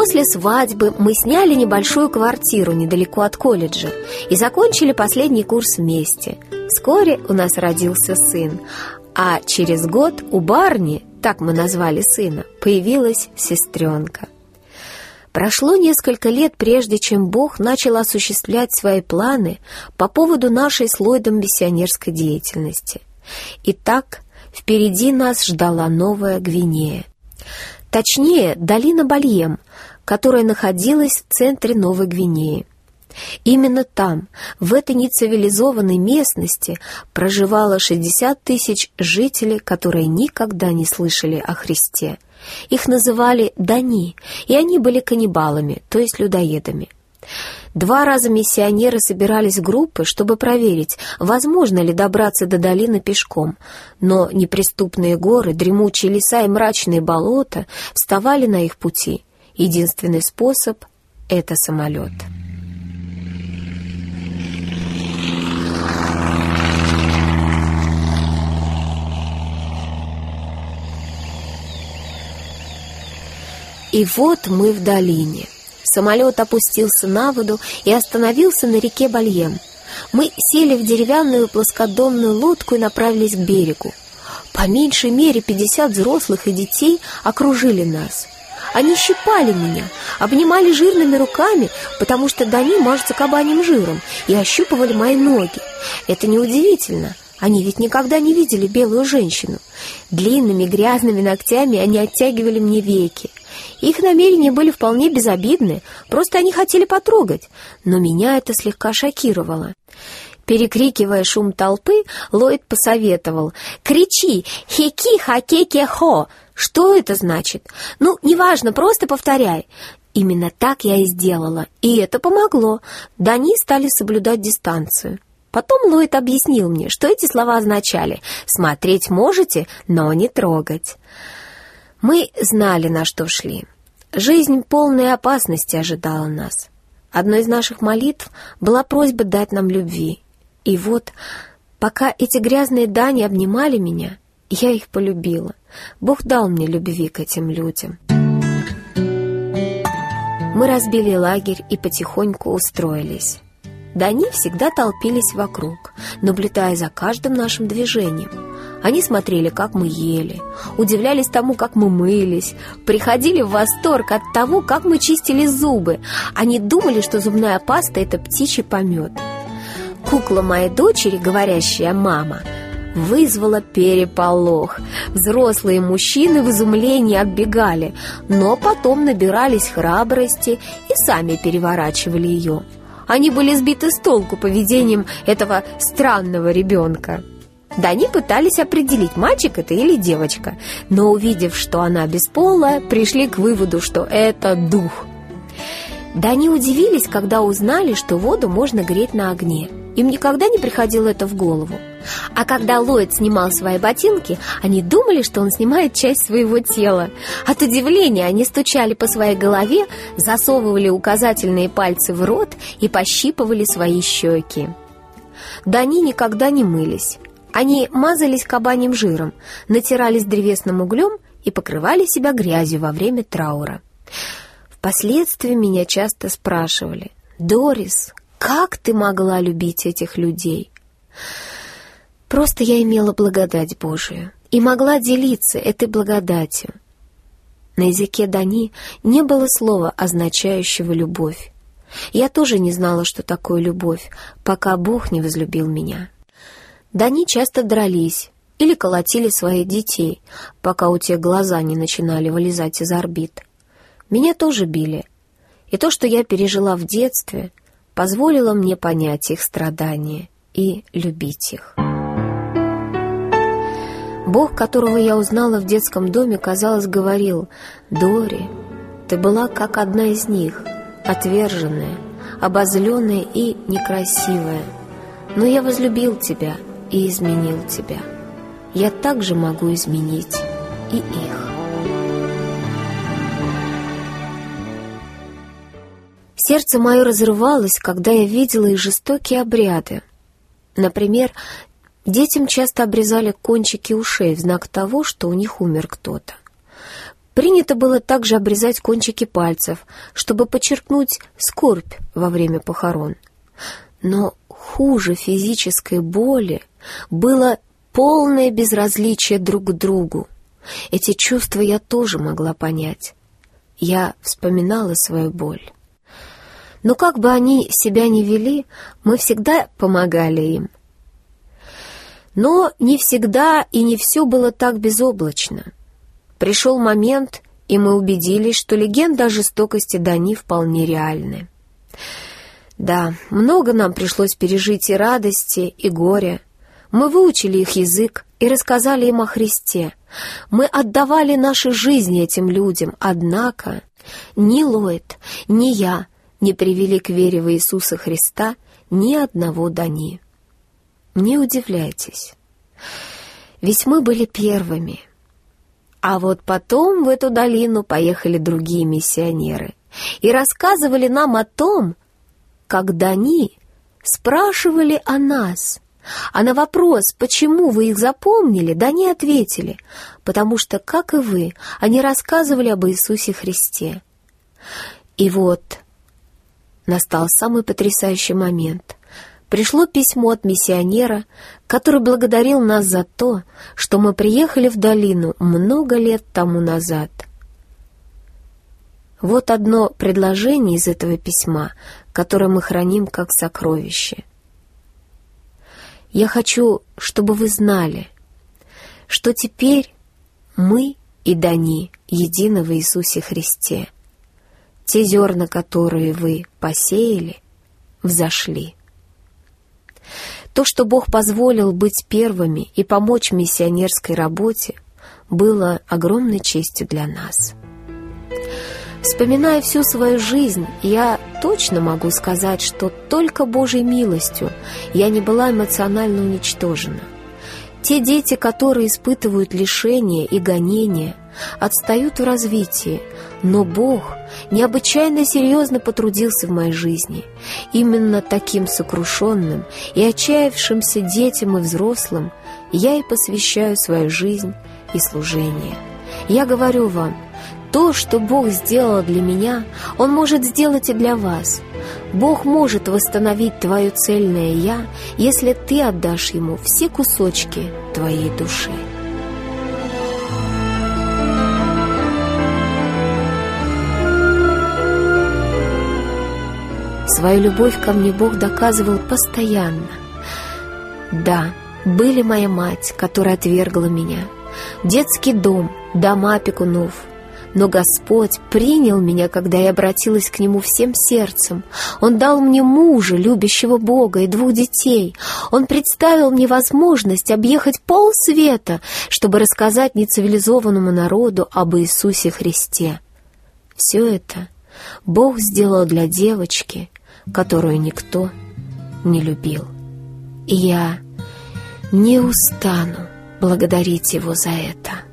После свадьбы мы сняли небольшую квартиру недалеко от колледжа и закончили последний курс вместе. Вскоре у нас родился сын, а через год у Барни, так мы назвали сына, появилась сестренка. Прошло несколько лет, прежде чем Бог начал осуществлять свои планы по поводу нашей с Ллойдом миссионерской деятельности. Итак, впереди нас ждала Новая Гвинея. Точнее, долина Бальем, которая находилась в центре Новой Гвинеи. Именно там, в этой нецивилизованной местности, проживало 60 тысяч жителей, которые никогда не слышали о Христе. Их называли Дани, и они были каннибалами, то есть людоедами. Два раза миссионеры собирались в группы, чтобы проверить, возможно ли добраться до долины пешком, но неприступные горы, дремучие леса и мрачные болота вставали на их пути. Единственный способ — это самолет. И вот мы в долине. Самолет опустился на воду и остановился на реке Бальем. Мы сели в деревянную плоскодонную лодку и направились к берегу. По меньшей мере пятьдесят взрослых и детей окружили нас. Они щипали меня, обнимали жирными руками, потому что Дани мажется кабаним жиром, и ощупывали мои ноги. Это неудивительно. Они ведь никогда не видели белую женщину. Длинными грязными ногтями они оттягивали мне веки. Их намерения были вполне безобидны, просто они хотели потрогать, но меня это слегка шокировало. Перекрикивая шум толпы, Ллойд посоветовал «Кричи! Хеки-хакеке-хо!» Что это значит? Ну, неважно, просто повторяй. Именно так я и сделала, и это помогло. Дани стали соблюдать дистанцию. Потом Ллойд объяснил мне, что эти слова означали «смотреть можете, но не трогать». Мы знали, на что шли. Жизнь полной опасности ожидала нас. Одной из наших молитв была просьба дать нам любви. И вот, пока эти грязные дани обнимали меня, я их полюбила. Бог дал мне любви к этим людям. Мы разбили лагерь и потихоньку устроились. Дани всегда толпились вокруг, наблюдая за каждым нашим движением. Они смотрели, как мы ели, удивлялись тому, как мы мылись, приходили в восторг от того, как мы чистили зубы. Они думали, что зубная паста – это птичий помет. Кукла моей дочери, говорящая «мама», вызвала переполох. Взрослые мужчины в изумлении отбегали, но потом набирались храбрости и сами переворачивали ее. Они были сбиты с толку поведением этого странного ребенка. Да они пытались определить, мальчик это или девочка, но увидев, что она бесполая, пришли к выводу, что это дух. Да они удивились, когда узнали, что воду можно греть на огне. Им никогда не приходило это в голову. А когда Ллойд снимал свои ботинки, они думали, что он снимает часть своего тела. От удивления они стучали по своей голове, засовывали указательные пальцы в рот и пощипывали свои щеки. Да они никогда не мылись. Они мазались кабаним жиром, натирались древесным углем и покрывали себя грязью во время траура. Впоследствии меня часто спрашивали, «Дорис, как ты могла любить этих людей?» Просто я имела благодать Божию и могла делиться этой благодатью. На языке Дани не было слова, означающего «любовь». Я тоже не знала, что такое любовь, пока Бог не возлюбил меня. Дани часто дрались или колотили своих детей, пока у тех глаза не начинали вылезать из орбит. Меня тоже били, и то, что я пережила в детстве, позволило мне понять их страдания и любить их. Бог, которого я узнала в детском доме, казалось, говорил, «Дори, ты была как одна из них, отверженная, обозленная и некрасивая. Но я возлюбил тебя и изменил тебя. Я также могу изменить и их». Сердце мое разрывалось, когда я видела их жестокие обряды. Например, Детям часто обрезали кончики ушей в знак того, что у них умер кто-то. Принято было также обрезать кончики пальцев, чтобы подчеркнуть скорбь во время похорон. Но хуже физической боли было полное безразличие друг к другу. Эти чувства я тоже могла понять. Я вспоминала свою боль. Но как бы они себя ни вели, мы всегда помогали им. Но не всегда и не все было так безоблачно. Пришел момент, и мы убедились, что легенда о жестокости Дани вполне реальны. Да, много нам пришлось пережить и радости, и горя. Мы выучили их язык и рассказали им о Христе. Мы отдавали наши жизни этим людям, однако ни Ллойд, ни я не привели к вере в Иисуса Христа ни одного Дани. Не удивляйтесь, ведь мы были первыми. А вот потом в эту долину поехали другие миссионеры и рассказывали нам о том, когда они спрашивали о нас. А на вопрос, почему вы их запомнили, да не ответили, потому что, как и вы, они рассказывали об Иисусе Христе. И вот настал самый потрясающий момент. Пришло письмо от миссионера, который благодарил нас за то, что мы приехали в долину много лет тому назад — вот одно предложение из этого письма, которое мы храним как сокровище. Я хочу, чтобы вы знали, что теперь мы и Дани едины в Иисусе Христе. Те зерна, которые вы посеяли, взошли. То, что Бог позволил быть первыми и помочь миссионерской работе, было огромной честью для нас. Вспоминая всю свою жизнь, я точно могу сказать, что только Божьей милостью я не была эмоционально уничтожена. Те дети, которые испытывают лишения и гонения, отстают в развитии, но Бог необычайно серьезно потрудился в моей жизни. Именно таким сокрушенным и отчаявшимся детям и взрослым я и посвящаю свою жизнь и служение. Я говорю вам – то, что Бог сделал для меня, Он может сделать и для вас. Бог может восстановить твое цельное «я», если ты отдашь Ему все кусочки твоей души. Свою любовь ко мне Бог доказывал постоянно. Да, были моя мать, которая отвергла меня, детский дом, дома опекунов — но Господь принял меня, когда я обратилась к Нему всем сердцем. Он дал мне мужа, любящего Бога, и двух детей. Он представил мне возможность объехать полсвета, чтобы рассказать нецивилизованному народу об Иисусе Христе. Все это Бог сделал для девочки, которую никто не любил. И я не устану благодарить Его за это.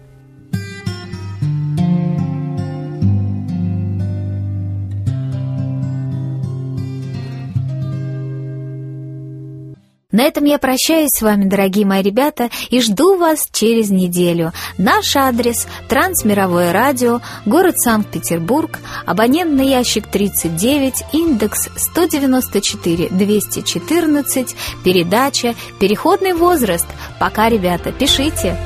На этом я прощаюсь с вами, дорогие мои ребята, и жду вас через неделю. Наш адрес – Трансмировое радио, город Санкт-Петербург, абонентный ящик 39, индекс 194-214, передача «Переходный возраст». Пока, ребята, пишите.